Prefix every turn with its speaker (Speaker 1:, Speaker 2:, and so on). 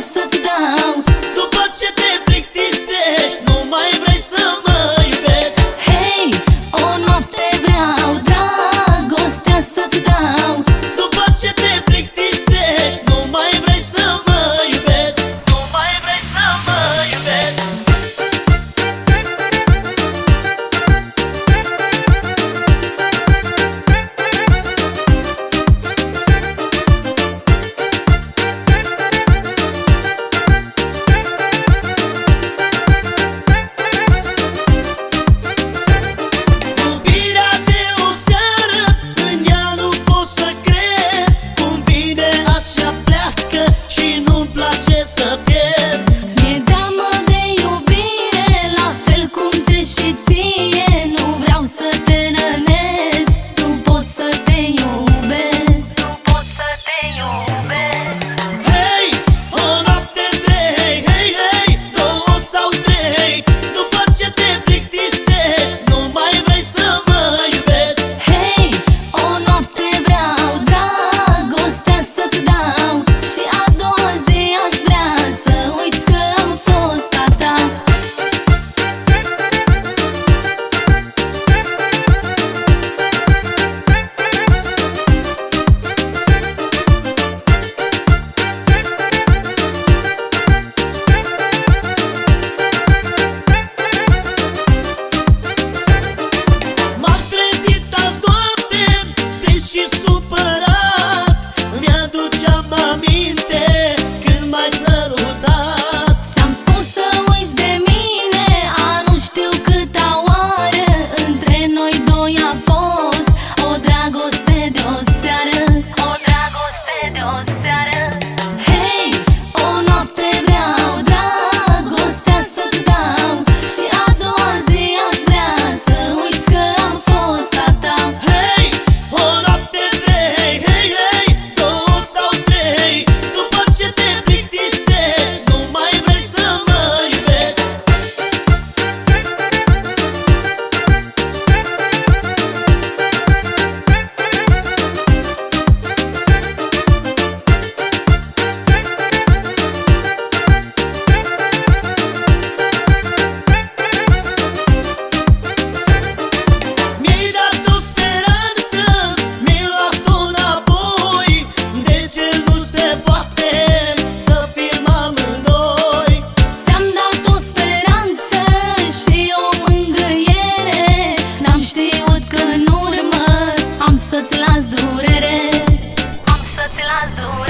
Speaker 1: să-ți dau las durere. Am să-ți las durere.